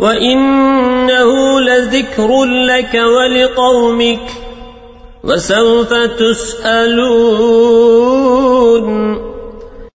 وإنه لذكر لك ولقومك وسوف تسألون